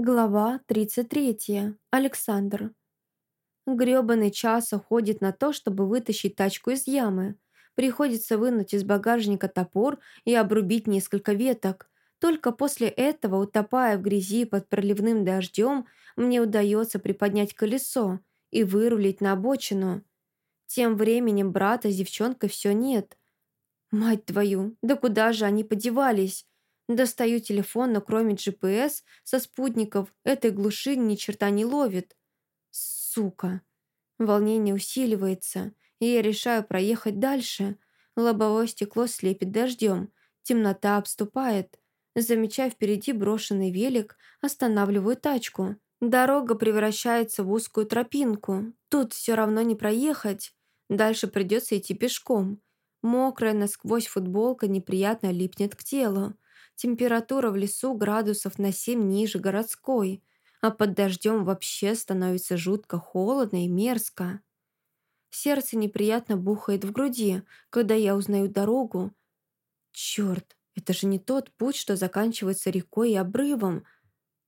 Глава 33. Александр. Грёбаный час уходит на то, чтобы вытащить тачку из ямы. Приходится вынуть из багажника топор и обрубить несколько веток. Только после этого, утопая в грязи под проливным дождем, мне удается приподнять колесо и вырулить на обочину. Тем временем брата с девчонкой все нет. Мать твою, да куда же они подевались? Достаю телефон, но кроме GPS со спутников этой глуши ни черта не ловит. Сука. Волнение усиливается, и я решаю проехать дальше. Лобовое стекло слепит дождем, темнота обступает. Замечая впереди брошенный велик, останавливаю тачку. Дорога превращается в узкую тропинку. Тут все равно не проехать. Дальше придется идти пешком. Мокрая насквозь футболка неприятно липнет к телу. Температура в лесу градусов на 7 ниже городской, а под дождем вообще становится жутко холодно и мерзко. Сердце неприятно бухает в груди, когда я узнаю дорогу. Черт, это же не тот путь, что заканчивается рекой и обрывом.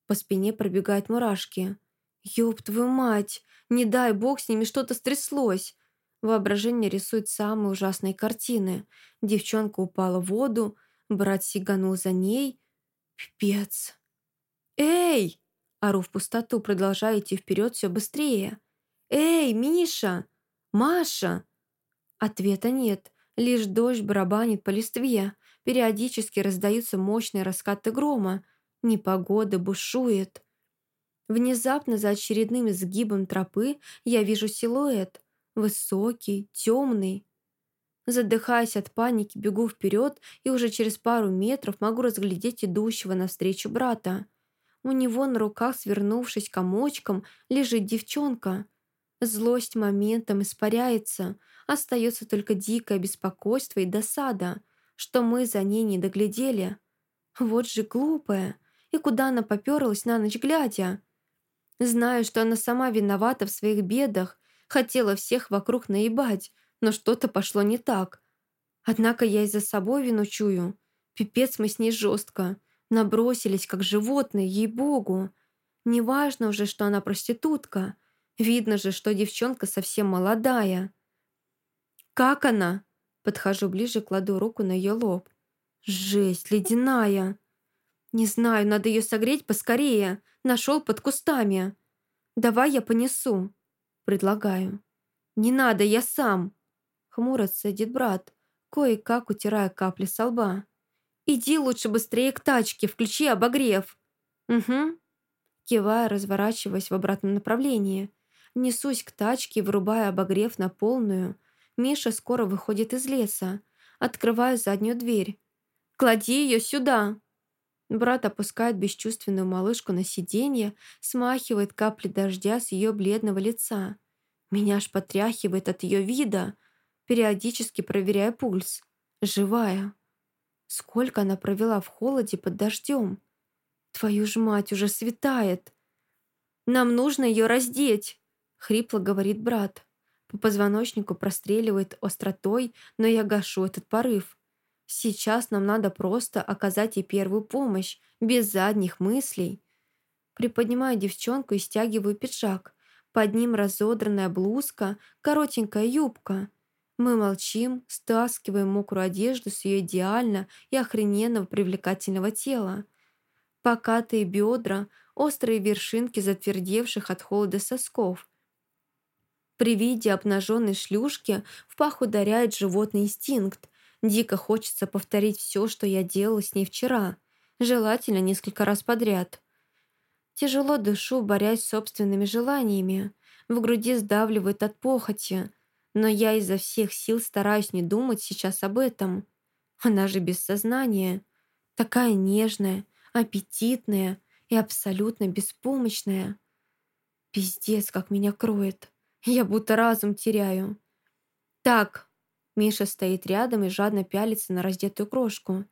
По спине пробегают мурашки. Ёб твою мать, не дай бог с ними что-то стряслось. Воображение рисует самые ужасные картины. Девчонка упала в воду, Брат сиганул за ней. Пипец. «Эй!» Ору в пустоту, продолжая идти вперед все быстрее. «Эй, Миша! Маша!» Ответа нет. Лишь дождь барабанит по листве. Периодически раздаются мощные раскаты грома. Непогода бушует. Внезапно за очередным изгибом тропы я вижу силуэт. Высокий, темный, Задыхаясь от паники, бегу вперед и уже через пару метров могу разглядеть идущего навстречу брата. У него на руках, свернувшись комочком, лежит девчонка. Злость моментом испаряется, остается только дикое беспокойство и досада, что мы за ней не доглядели. Вот же глупая. И куда она попёрлась на ночь глядя? Знаю, что она сама виновата в своих бедах, хотела всех вокруг наебать, но что-то пошло не так. Однако я и за собой вину чую. Пипец мы с ней жестко. Набросились, как животные, ей-богу. Неважно уже, что она проститутка. Видно же, что девчонка совсем молодая. «Как она?» Подхожу ближе, кладу руку на ее лоб. «Жесть, ледяная!» «Не знаю, надо ее согреть поскорее. Нашел под кустами. Давай я понесу», предлагаю. «Не надо, я сам», Хмуро цедит брат, кое-как утирая капли со лба. «Иди лучше быстрее к тачке, включи обогрев». «Угу». Кивая, разворачиваясь в обратном направлении. Несусь к тачке, вырубая обогрев на полную. Миша скоро выходит из леса. Открываю заднюю дверь. «Клади ее сюда!» Брат опускает бесчувственную малышку на сиденье, смахивает капли дождя с ее бледного лица. Меня аж потряхивает от ее вида периодически проверяя пульс. Живая. Сколько она провела в холоде под дождем? Твою ж мать, уже светает. Нам нужно ее раздеть, хрипло говорит брат. По позвоночнику простреливает остротой, но я гашу этот порыв. Сейчас нам надо просто оказать ей первую помощь, без задних мыслей. Приподнимаю девчонку и стягиваю пиджак. Под ним разодранная блузка, коротенькая юбка — мы молчим, стаскиваем мокрую одежду с ее идеально и охрененного привлекательного тела. Покатые бедра, острые вершинки затвердевших от холода сосков. При виде обнаженной шлюшки в пах ударяет животный инстинкт. Дико хочется повторить все, что я делала с ней вчера. Желательно несколько раз подряд. Тяжело дышу, борясь с собственными желаниями. В груди сдавливает от похоти – но я изо всех сил стараюсь не думать сейчас об этом. Она же без сознания. Такая нежная, аппетитная и абсолютно беспомощная. Пиздец, как меня кроет. Я будто разум теряю. Так, Миша стоит рядом и жадно пялится на раздетую крошку.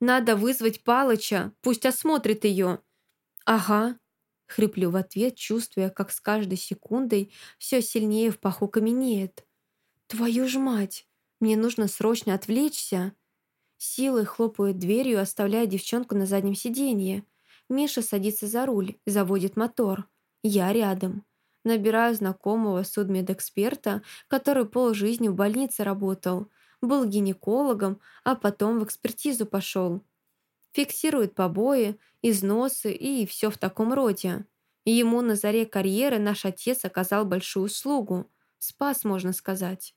Надо вызвать Палыча, пусть осмотрит ее. Ага, хриплю в ответ, чувствуя, как с каждой секундой все сильнее в паху каменеет. «Твою ж мать! Мне нужно срочно отвлечься!» Силой хлопает дверью, оставляя девчонку на заднем сиденье. Миша садится за руль заводит мотор. Я рядом. Набираю знакомого судмедэксперта, который полжизни в больнице работал. Был гинекологом, а потом в экспертизу пошел. Фиксирует побои, износы и все в таком роде. Ему на заре карьеры наш отец оказал большую услугу. Спас, можно сказать.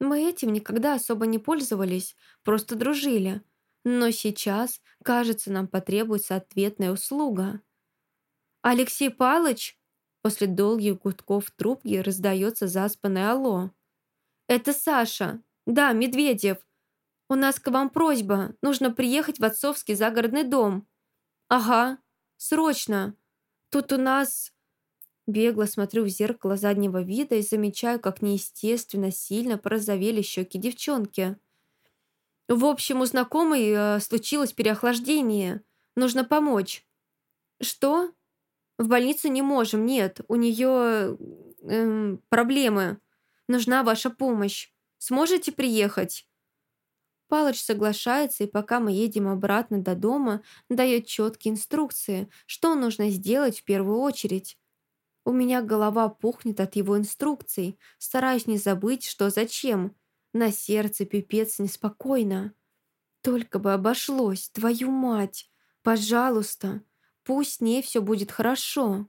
Мы этим никогда особо не пользовались, просто дружили. Но сейчас, кажется, нам потребуется ответная услуга. «Алексей Палыч!» После долгих гудков трубки раздается заспанное «Алло». «Это Саша. Да, Медведев. У нас к вам просьба. Нужно приехать в отцовский загородный дом». «Ага. Срочно. Тут у нас...» Бегло смотрю в зеркало заднего вида и замечаю, как неестественно сильно порозовели щеки девчонки. В общем, у знакомой э, случилось переохлаждение. Нужно помочь. Что? В больницу не можем, нет. У нее э, проблемы. Нужна ваша помощь. Сможете приехать? Палыч соглашается, и пока мы едем обратно до дома, дает четкие инструкции, что нужно сделать в первую очередь. У меня голова пухнет от его инструкций, стараюсь не забыть, что зачем. На сердце пипец неспокойно. Только бы обошлось, твою мать. Пожалуйста, пусть с ней все будет хорошо.